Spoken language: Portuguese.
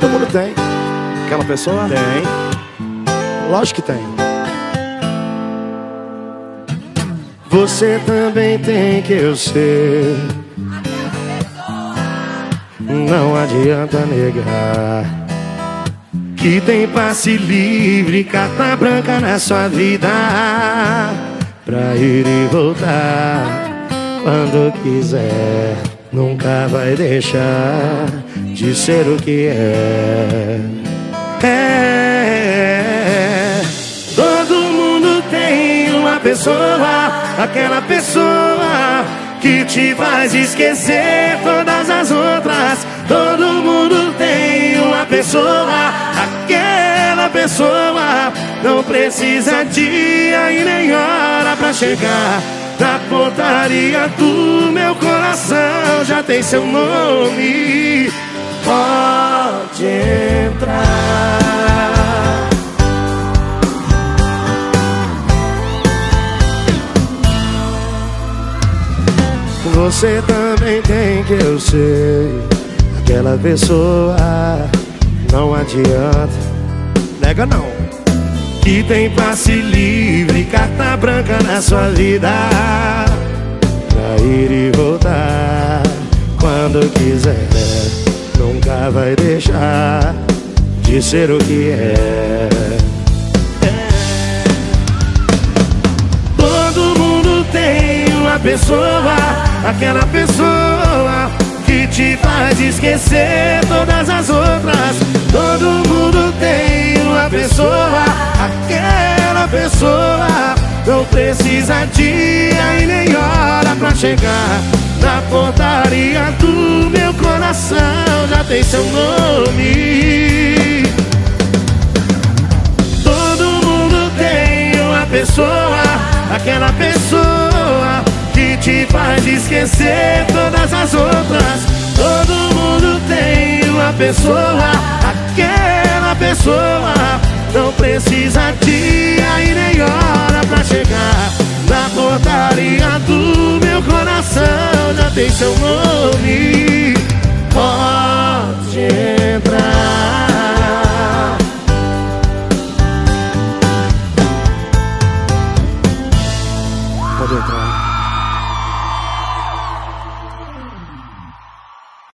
Todo mundo tem. Aquela pessoa? Tem. Lógico que tem. Você também tem que eu sei. Não adianta negar que tem passe livre, carta branca na sua vida pra ir e voltar quando quiser. Nunca vai deixar de ser o que é. É. Todo mundo tem uma pessoa, aquela pessoa que te faz esquecer todas as outras. Todo mundo tem uma pessoa, aquela pessoa não precisa dia e nem hora pra chegar. Na portaria do meu coração tem seu nome. Pode entrar. Você também tem que eu sei. Aquela pessoa não adianta. Nega não. Que tem passe livre, carta branca na sua vida. Pra ir e voltar quando quiser. Nunca vai deixar de ser o que é. Todo mundo tem uma pessoa, aquela pessoa que te faz esquecer todas as outras. Todo mundo tem uma pessoa, aquela pessoa não precisa dia e nem hora pra chegar na portaria coração já tem seu nome. Todo mundo tem uma pessoa, aquela pessoa que te faz esquecer todas as outras. Todo mundo tem uma pessoa, aquela pessoa não precisa dia e nem hora pra chegar na portaria do meu coração já tem seu nome. 我对他。